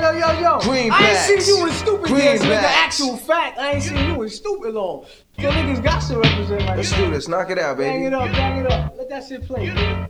yo, yo, yo. Greenbacks. I ain't seen you in stupid dance, nigga. Actual fact, I ain't seen you in stupid long. So niggas got to represent like Let's that. do this. Knock it out, Bang baby. it up, bang it up. Let that shit play, man.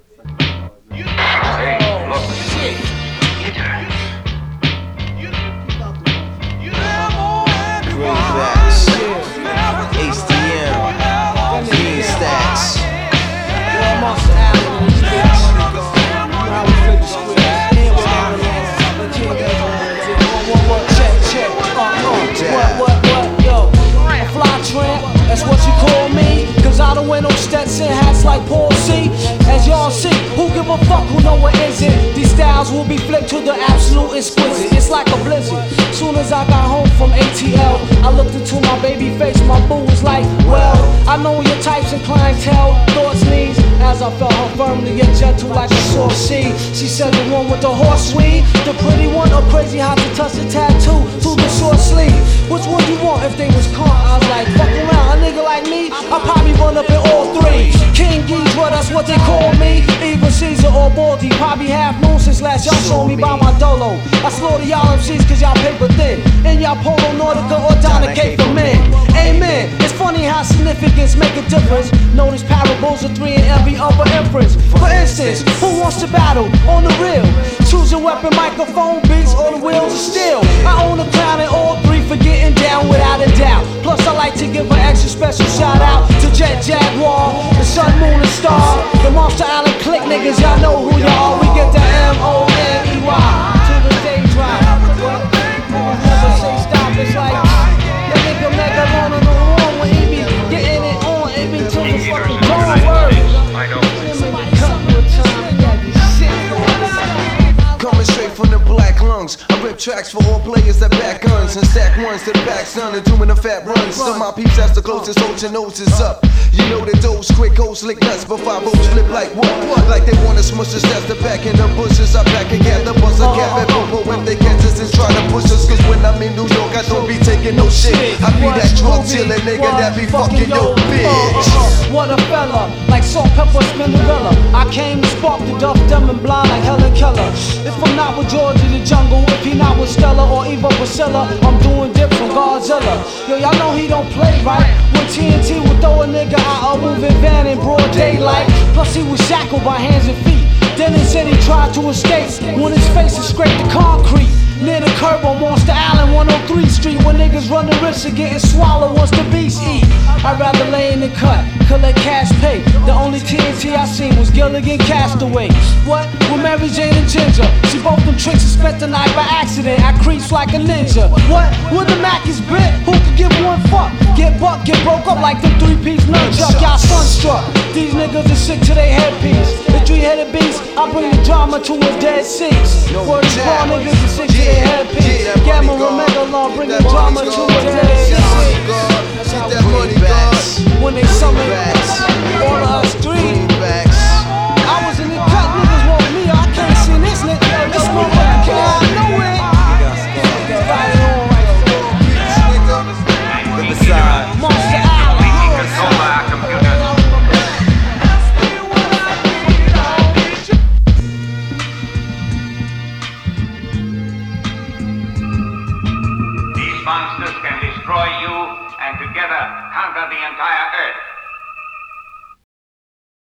I don't Stetson hats like Paul C. As y'all see, who give a fuck who know what is it? These styles will be flipped to the absolute exquisite. It's like a blizzard. Soon as I got home from ATL, I looked into my baby face. My boo was like, Well, I know your types and clientele, thoughts, needs. As I felt her firmly and gentle like a sore seed. She said the one with the horse weed, the pretty one, or crazy how to touch the tattoo to the short sleeve. Which that's what they call me. Even Caesar or Baldy, probably half moon since last y'all saw me by my dolo. I slaughter y'all MCs cause y'all paper thin. And y'all Polo Nautica or Donna K for men. Amen. It's funny how significance make a difference. Notice parables of three and every other inference. For instance, who wants to battle on the real? Choose your weapon, microphone, beats, or the wheels of steel. I own a crown in all three for getting down without a doubt. Plus, I like to give an extra special shout out to Jet Jaguar, the Sun, Moon, and Star, the Island Click niggas. Y'all know who y'all are. We get the M O N E Y to the day drop. Never say stop. It's like that nigga mega on on when he be getting it on. It be to the fucking dawn word. I know. Somebody couple of times, yeah, this shit going on. Coming straight from the black lungs. Rip tracks for all players that back guns and stack ones to the back son and doing the fat runs. Some my peeps that's the closest, hold your noses up. You know that those quick hoes lick nuts, but five O's flip like what? Like they wanna smush us, that's the back in the bushes. I back again, the buzz a cap and popo if they catch us and try to push us. Cause when I'm in New York, I don't be taking no shit. I be that drug dealer nigga that be fucking your bitch. Uh-huh. What a fella, like salt, pepper, Spinderella. I came to spark the duff, dumb and blind like Helen Keller. If I'm not with George in the jungle, if he not with Stella or Eva Priscilla, I'm doing from Godzilla. Yo, y'all know he don't play right. When TNT would throw a nigga out a moving van in broad daylight. Plus he was shackled by hands and feet. Then they said he tried to escape when his face is scraped the concrete. Near the curb on Monster Island, 103 Street, where niggas run the risk of getting swallowed once the beast eat. I'd rather lay in the cut, collect cash pay. The only TNT I seen was Gilligan Castaway. What? With Mary Jane and Ginger. She both them tricks and spent the night by accident. I creeps like a ninja. What? With the Mac is bit? Who could give one fuck? Get buck, get broke up like them three piece nunchuck. Y'all sunstruck. These niggas are sick to their headpiece. I bring the drama to a dead cease. Word is born, niggas are sick to their headpiece. Gamma Law, bring the drama to a dead cease. Get that money, God. When they summon. monsters can destroy you and together conquer the entire earth.